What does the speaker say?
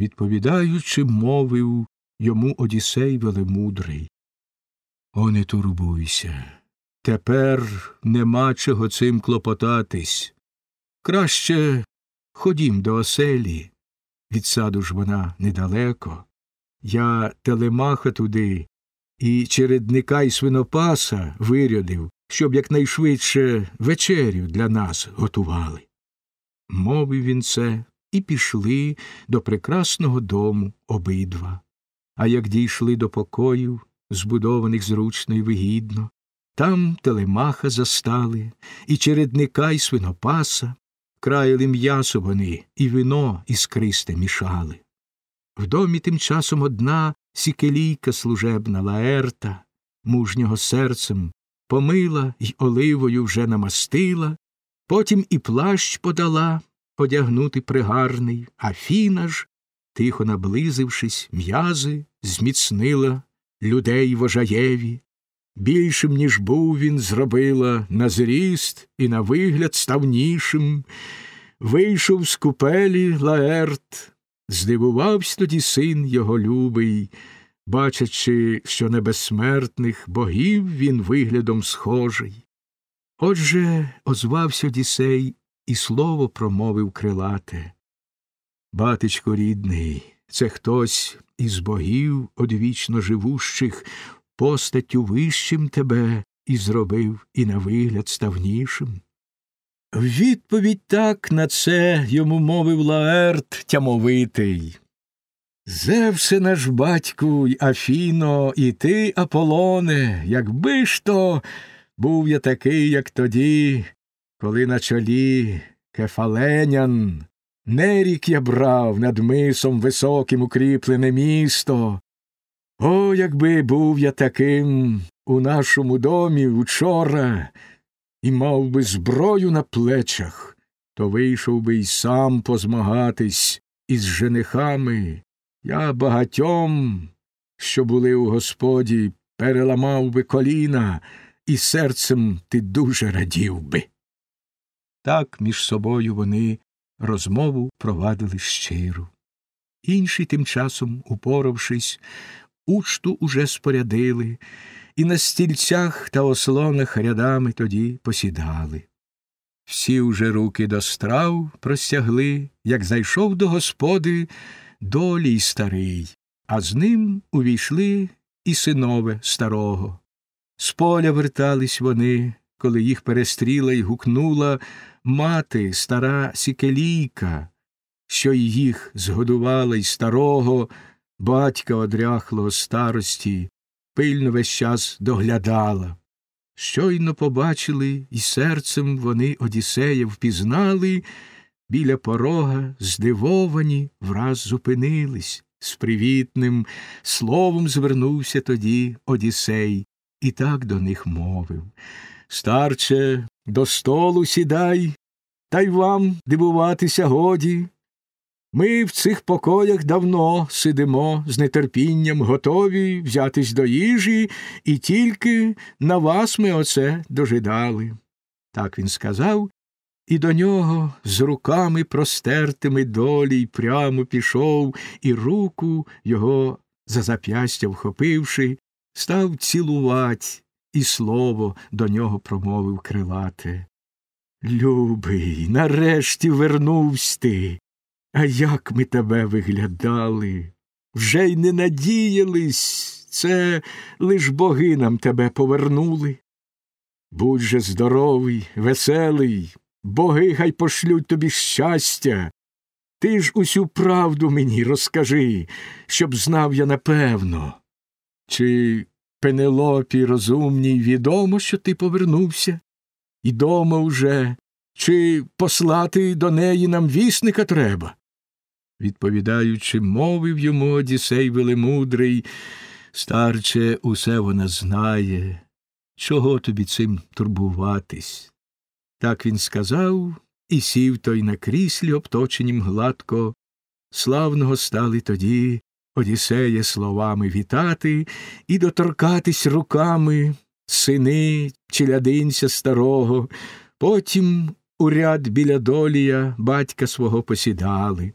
Відповідаючи, мовив йому Одісей велемудрий. О, не турбуйся. Тепер нема чого цим клопотатись. Краще ходім до оселі. Від саду ж вона недалеко. Я телемаха туди і чередника й свинопаса вирядив, щоб якнайшвидше вечерю для нас готували. Мовив він це, і пішли до прекрасного дому обидва. А як дійшли до покоїв, збудованих зручно й вигідно, там телемаха застали, і чередника й свинопаса, краяли м'ясо вони, і вино іскристе мішали. В домі тим часом одна сікелійка служебна лаерта, мужнього серцем, помила й оливою вже намастила, потім і плащ подала одягнути пригарний, а фіна ж, тихо наблизившись, м'язи, зміцнила людей вожаєві. Більшим, ніж був він, зробила на зріст і на вигляд ставнішим. Вийшов з купелі Лаерт, здивувався тоді син його любий, бачачи, що небезсмертних богів він виглядом схожий. Отже, озвався Одісей і слово промовив крилате. Батечко рідний, це хтось із богів одвічно живущих постаттю вищим тебе і зробив, і на вигляд ставнішим. Відповідь так на це йому мовив Лаерт тямовитий. Зевсе наш батьку й Афіно, і ти, Аполоне, якби ж то був я такий, як тоді, коли на чолі кефаленян нерік я брав над мисом високим укріплене місто. О, якби був я таким у нашому домі учора і мав би зброю на плечах, то вийшов би й сам позмагатись із женихами. Я багатьом, що були у господі, переламав би коліна, і серцем ти дуже радів би. Так між собою вони розмову провадили щиру. Інші тим часом, упоравшись, учту уже спорядили, і на стільцях та ослонах рядами тоді посідали. Всі уже руки до страв простягли, як зайшов до господи долій старий, а з ним увійшли і синове старого. З поля вертались вони, коли їх перестріла й гукнула мати, стара сікелійка, що й їх згодувала й старого, батька одряхлого старості, пильно весь час доглядала. Щойно побачили, і серцем вони Одіссея впізнали, біля порога, здивовані, враз зупинились. З привітним словом звернувся тоді Одіссей і так до них мовив Старче, до столу сідай, та й вам дивуватися годі. Ми в цих покоях давно сидимо з нетерпінням, готові взятись до їжі, і тільки на вас ми оце дожидали. Так він сказав, і до нього з руками простертими долі й прямо пішов, і руку його за зап'ястя вхопивши, став цілувать, і слово до нього промовив крилате. Любий, нарешті вернувсь ти. А як ми тебе виглядали? Вже й не надіялись, це лиш боги нам тебе повернули. Будь же здоровий, веселий, боги хай пошлють тобі щастя. Ти ж усю правду мені розкажи, щоб знав я напевно. Чи Пенелопі розумній відомо, що ти повернувся? І дома уже, чи послати до неї нам вісника треба? Відповідаючи, мовив йому Одісей велемудрий, старче, усе вона знає. Чого тобі цим турбуватись? Так він сказав і сів той на кріслі, обточенім гладко. Славного стали тоді Одіссея словами вітати і доторкатись руками сини челядинця старого, потім у ряд біля долія батька свого посідали.